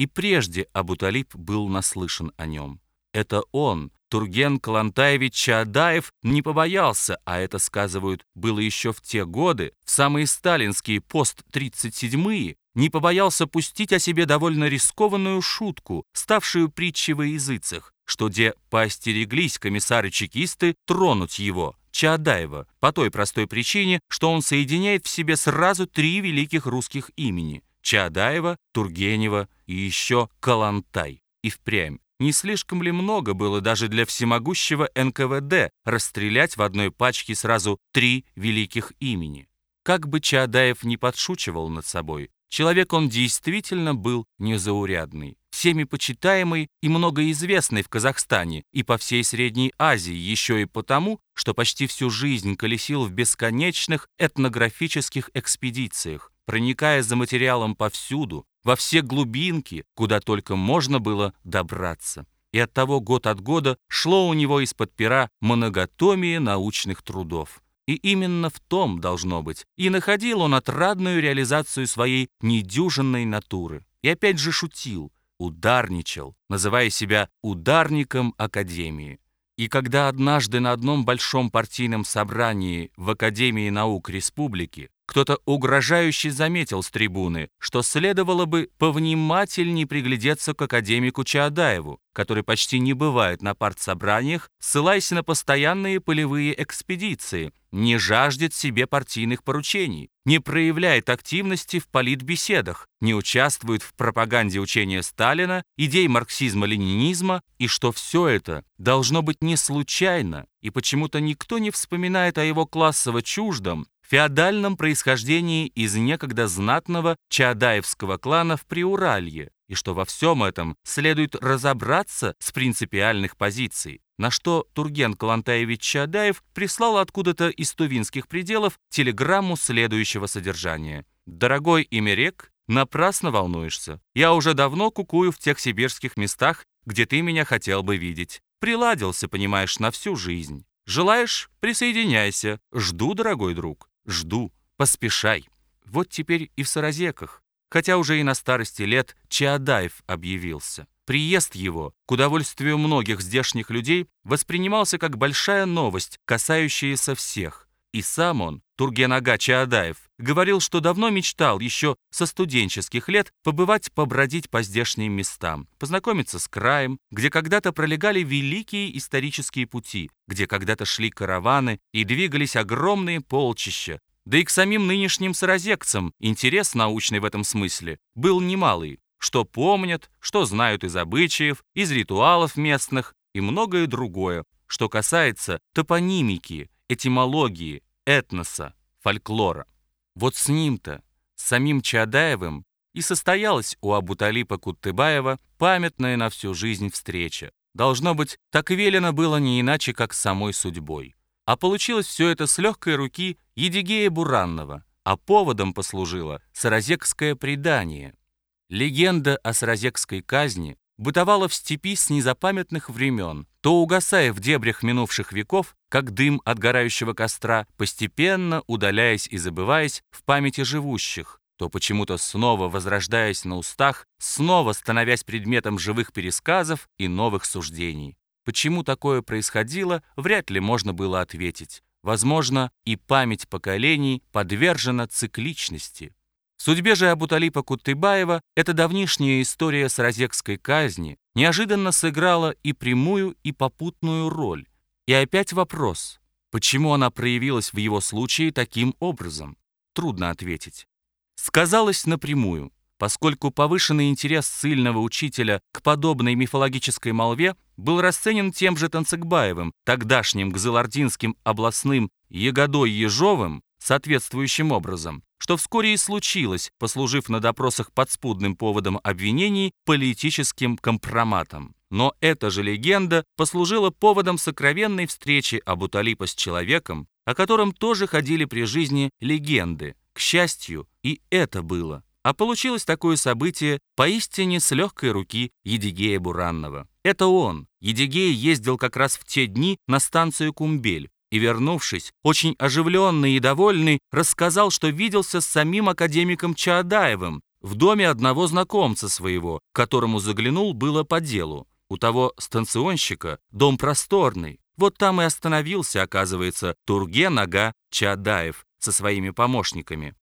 И прежде Абуталиб был наслышан о нем. Это он, Турген Калантаевич Чаадаев, не побоялся, а это, сказывают, было еще в те годы, в самые сталинские пост-37-е, не побоялся пустить о себе довольно рискованную шутку, ставшую притчей во языцах, что где поостереглись комиссары-чекисты тронуть его, Чаадаева, по той простой причине, что он соединяет в себе сразу три великих русских имени – Чаадаева, Тургенева и еще Калантай. И впрямь. Не слишком ли много было даже для всемогущего НКВД расстрелять в одной пачке сразу три великих имени? Как бы Чаадаев не подшучивал над собой, человек он действительно был незаурядный, всеми почитаемый и многоизвестный в Казахстане и по всей Средней Азии, еще и потому, что почти всю жизнь колесил в бесконечных этнографических экспедициях, проникая за материалом повсюду, во все глубинки, куда только можно было добраться. И оттого год от года шло у него из-под пера многотомие научных трудов. И именно в том, должно быть, и находил он отрадную реализацию своей недюжинной натуры. И опять же шутил, ударничал, называя себя ударником Академии. И когда однажды на одном большом партийном собрании в Академии наук Республики кто-то угрожающе заметил с трибуны, что следовало бы повнимательней приглядеться к академику Чаадаеву, который почти не бывает на партсобраниях, ссылаясь на постоянные полевые экспедиции, не жаждет себе партийных поручений, не проявляет активности в политбеседах, не участвует в пропаганде учения Сталина, идей марксизма-ленинизма, и что все это должно быть не случайно, и почему-то никто не вспоминает о его классово чуждом, феодальном происхождении из некогда знатного Чаадаевского клана в Приуралье, и что во всем этом следует разобраться с принципиальных позиций, на что Турген Калантаевич Чаадаев прислал откуда-то из тувинских пределов телеграмму следующего содержания. «Дорогой Имерек, напрасно волнуешься. Я уже давно кукую в тех сибирских местах, где ты меня хотел бы видеть. Приладился, понимаешь, на всю жизнь. Желаешь – присоединяйся. Жду, дорогой друг. Жду, поспешай. Вот теперь и в Саразеках, хотя уже и на старости лет Чаадаев объявился. Приезд его, к удовольствию многих здешних людей, воспринимался как большая новость, касающаяся всех. И сам он, Тургенага Чаадаев, говорил, что давно мечтал еще со студенческих лет побывать, побродить по здешним местам, познакомиться с краем, где когда-то пролегали великие исторические пути, где когда-то шли караваны и двигались огромные полчища, да и к самим нынешним саразекцам интерес научный в этом смысле был немалый, что помнят, что знают из обычаев, из ритуалов местных и многое другое, что касается топонимики, этимологии, этноса, фольклора. Вот с ним-то, с самим Чадаевым, и состоялась у Абуталипа Куттыбаева памятная на всю жизнь встреча. Должно быть, так велено было не иначе, как самой судьбой. А получилось все это с легкой руки Едигея Буранного, а поводом послужило саразекское предание. Легенда о саразекской казни бытовала в степи с незапамятных времен, то угасая в дебрях минувших веков, как дым от горающего костра, постепенно удаляясь и забываясь в памяти живущих, то почему-то снова возрождаясь на устах, снова становясь предметом живых пересказов и новых суждений. Почему такое происходило, вряд ли можно было ответить. Возможно, и память поколений подвержена цикличности. В судьбе же Абуталипа Кутыбаева эта давнишняя история с розекской казни неожиданно сыграла и прямую, и попутную роль. И опять вопрос, почему она проявилась в его случае таким образом? Трудно ответить. Сказалось напрямую, поскольку повышенный интерес сильного учителя к подобной мифологической молве был расценен тем же Танцыгбаевым, тогдашним гзылардинским областным Ягодой Ежовым, соответствующим образом, что вскоре и случилось, послужив на допросах подспудным поводом обвинений политическим компроматом. Но эта же легенда послужила поводом сокровенной встречи Абуталипа с человеком, о котором тоже ходили при жизни легенды. К счастью, и это было. А получилось такое событие поистине с легкой руки Едигея Буранного. Это он, Едигей, ездил как раз в те дни на станцию Кумбель, и, вернувшись, очень оживленный и довольный, рассказал, что виделся с самим академиком Чаадаевым, в доме одного знакомца своего, которому заглянул было по делу. У того станционщика дом просторный. Вот там и остановился, оказывается, Турге Нога Чадаев со своими помощниками.